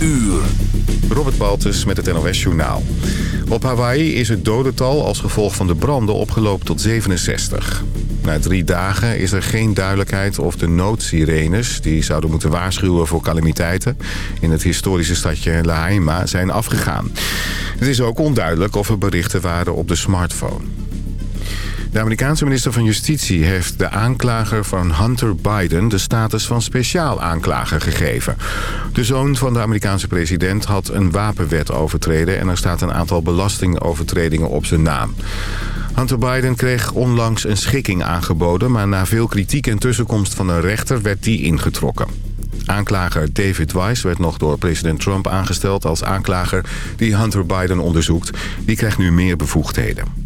uur. Robert Baltus met het NOS Journaal. Op Hawaii is het dodental als gevolg van de branden opgelopen tot 67. Na drie dagen is er geen duidelijkheid of de noodsirenes... die zouden moeten waarschuwen voor calamiteiten... in het historische stadje Lahaima zijn afgegaan. Het is ook onduidelijk of er berichten waren op de smartphone. De Amerikaanse minister van Justitie heeft de aanklager van Hunter Biden... de status van speciaal aanklager gegeven. De zoon van de Amerikaanse president had een wapenwet overtreden... en er staat een aantal belastingovertredingen op zijn naam. Hunter Biden kreeg onlangs een schikking aangeboden... maar na veel kritiek en tussenkomst van een rechter werd die ingetrokken. Aanklager David Weiss werd nog door president Trump aangesteld als aanklager die Hunter Biden onderzoekt. Die krijgt nu meer bevoegdheden.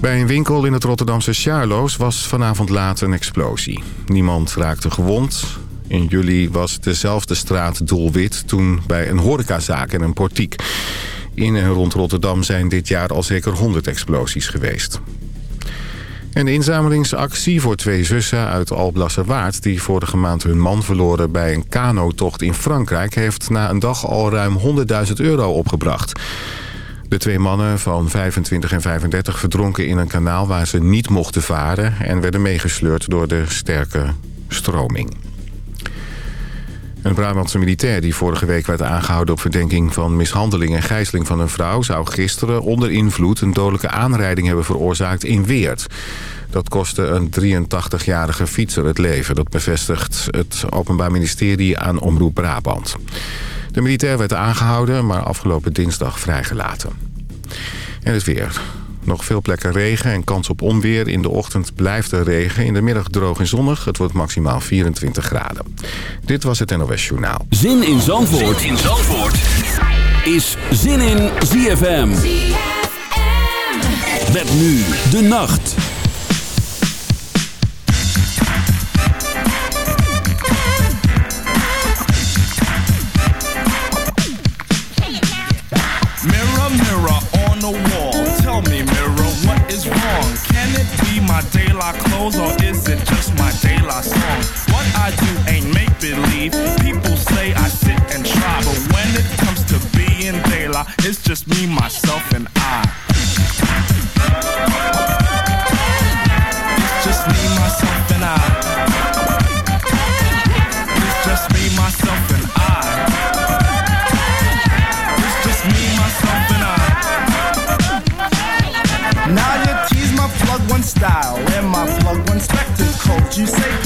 Bij een winkel in het Rotterdamse Sjaarloos was vanavond laat een explosie. Niemand raakte gewond. In juli was dezelfde straat doelwit toen bij een horecazaak en een portiek. In en rond Rotterdam zijn dit jaar al zeker 100 explosies geweest. Een inzamelingsactie voor twee zussen uit Alblasserwaard... die vorige maand hun man verloren bij een kanotocht in Frankrijk... heeft na een dag al ruim 100.000 euro opgebracht. De twee mannen van 25 en 35 verdronken in een kanaal waar ze niet mochten varen... en werden meegesleurd door de sterke stroming. Een Brabantse militair die vorige week werd aangehouden op verdenking van mishandeling en gijzeling van een vrouw... zou gisteren onder invloed een dodelijke aanrijding hebben veroorzaakt in Weert. Dat kostte een 83-jarige fietser het leven. Dat bevestigt het Openbaar Ministerie aan Omroep Brabant. De militair werd aangehouden, maar afgelopen dinsdag vrijgelaten. En het weer. Nog veel plekken regen en kans op onweer. In de ochtend blijft er regen. In de middag droog en zonnig. Het wordt maximaal 24 graden. Dit was het NOS Journaal. Zin in Zandvoort, zin in Zandvoort. is Zin in ZFM. ZFM. Met nu de nacht. Clothes or is it just my La song? What I do ain't make believe. People say I sit and try, but when it comes to being La, it's just me, myself, and I.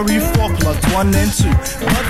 Murray Faulkner, one and two. But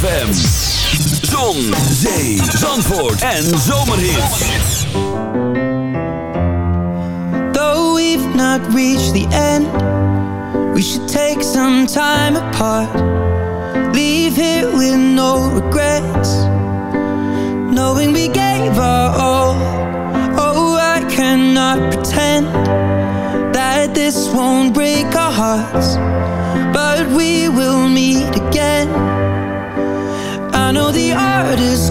ZFM. Zon, zee, zandvoort en. Though we've not reached the end, we should take some time apart. Leave here with no regrets, knowing we gave our all. Oh, I cannot pretend that this won't break our hearts. But we will meet again I know the art is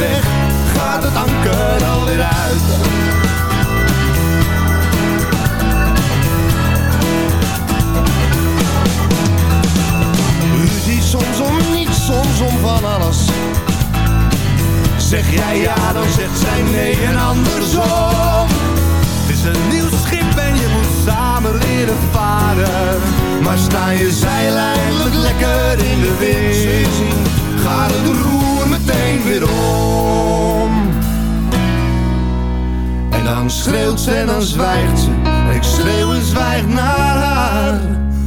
weg, gaat het anker alweer uit. Ruzie soms om niets, soms om van alles. Zeg jij ja, dan zegt zij nee en andersom. Het is een nieuw schip en je moet samen leren varen. Maar sta je zeil eindelijk lekker in de wind, gaat het roer meteen weer om. En dan schreeuwt ze en dan zwijgt ze. Ik schreeuw en zwijg naar haar.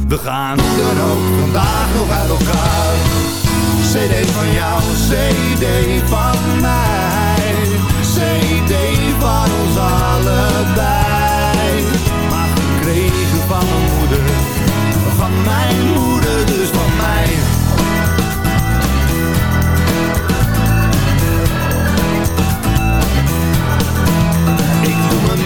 We gaan hoe ook vandaag nog uit elkaar. CD van jou, CD van mij. CD van ons allebei. Maar gekregen van mijn moeder, van mijn moeder,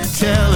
to tell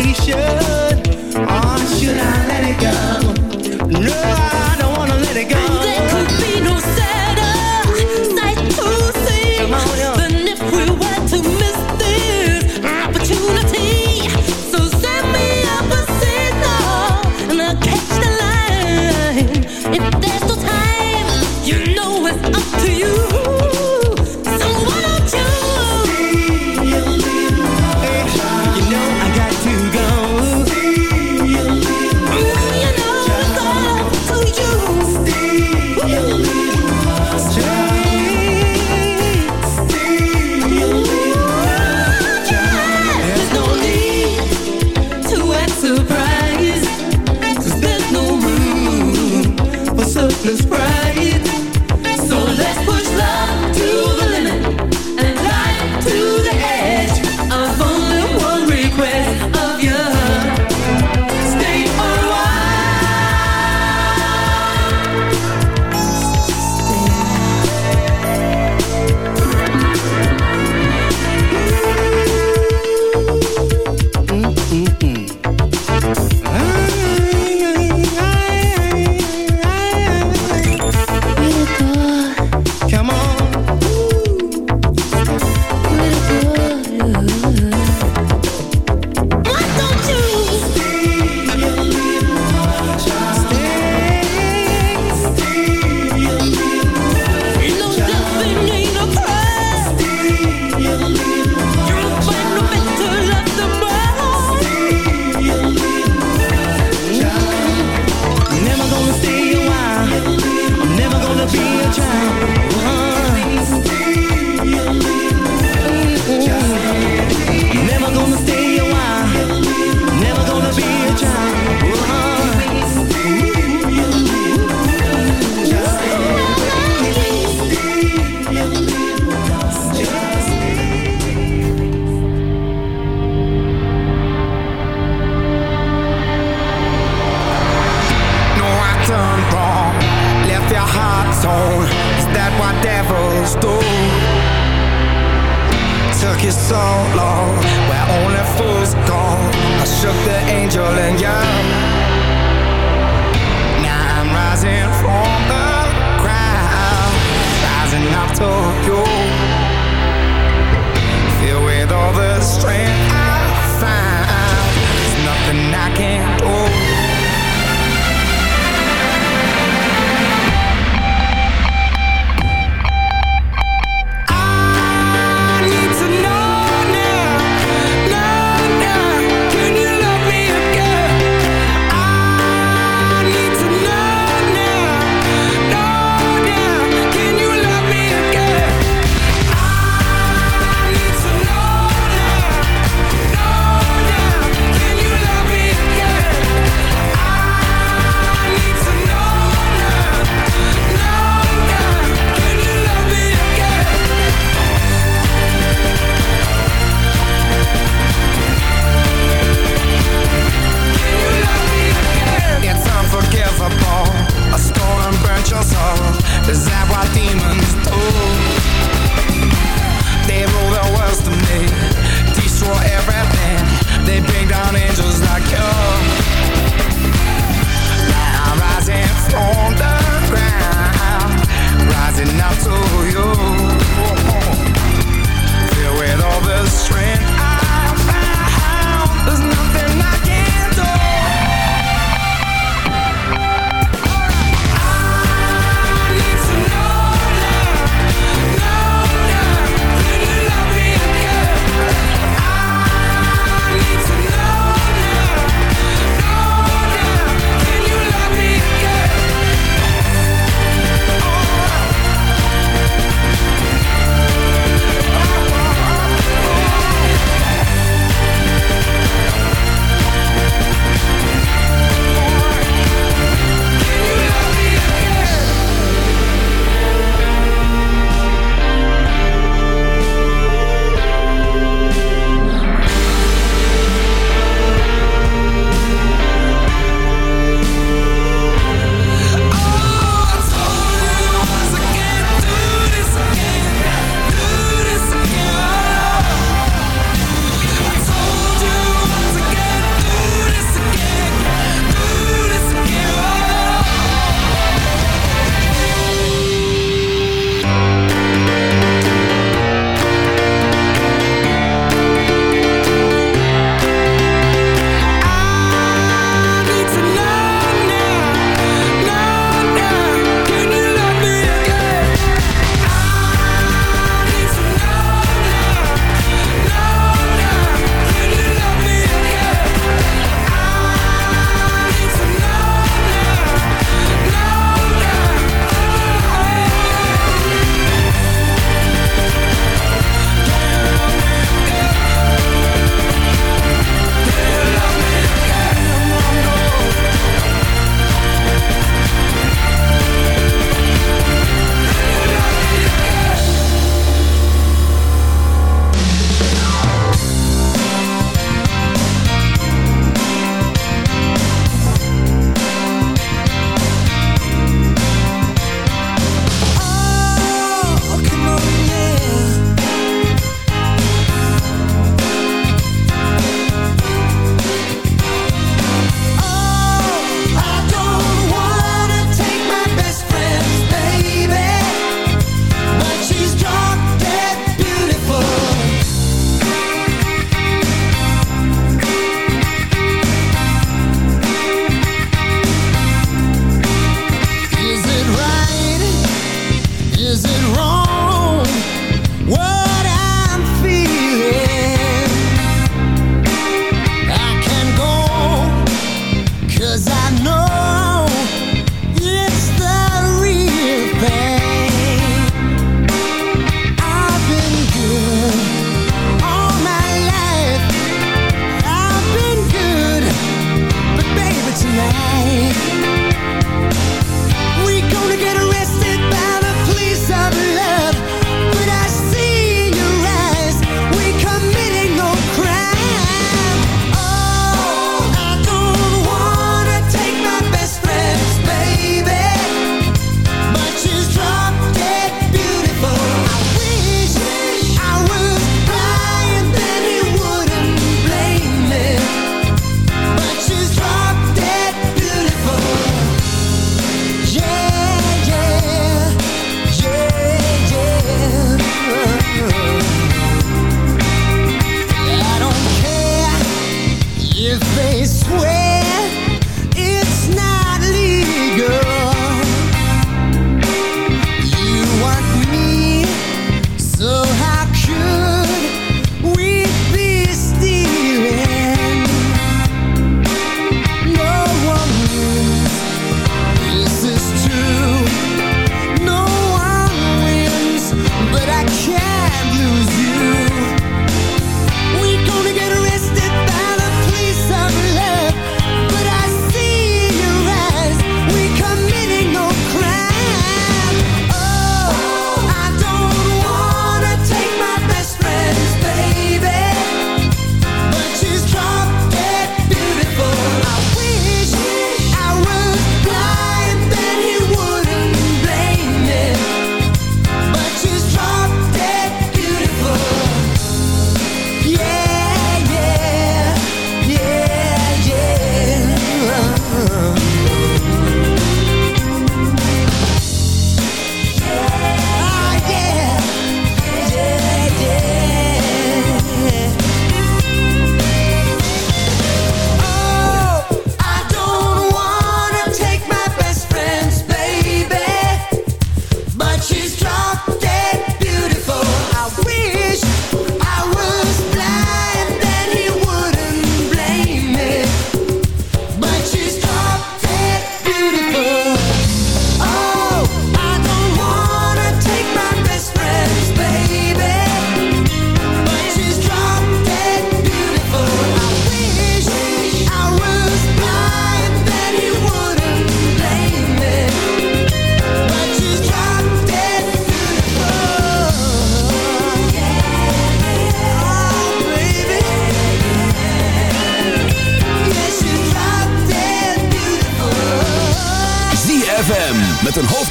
situation?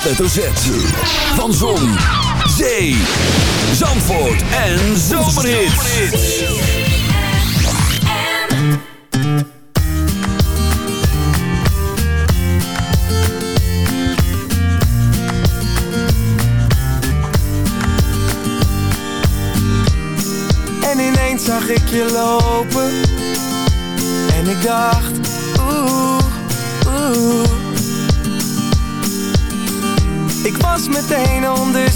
Hoofdletter Z. Van Zon, Zee, Zandvoort en Zomerhits.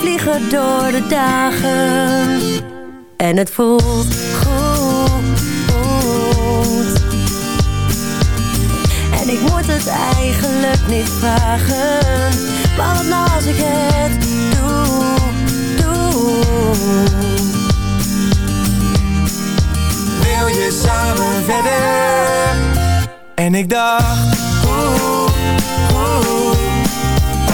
Vliegen door de dagen. En het voelt goed, goed. En ik moet het eigenlijk niet vragen. Maar wat nou als ik het doe, doe. Wil je samen verder? En ik dacht, oeh, oeh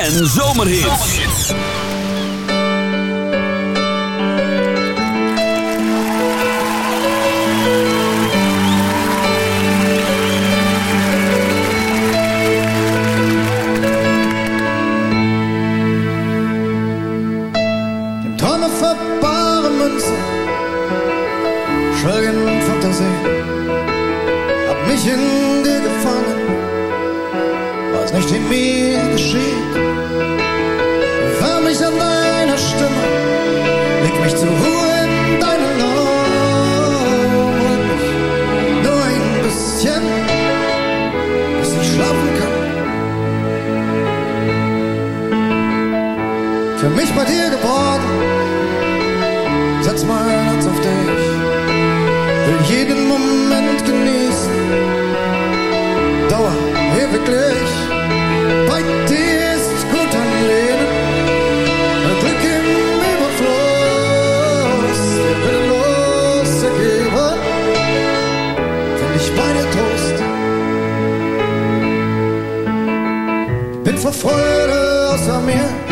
En zomerhits. Für mich bei dir geboren, setz mein Herz auf dich, will jeden Moment genießen, Dauer ewiglich. Bei dir ist gut ein Leben, ein im Überfluss, der willenlos ergeben, find ich bei dir Trost. Bin vor außer mir,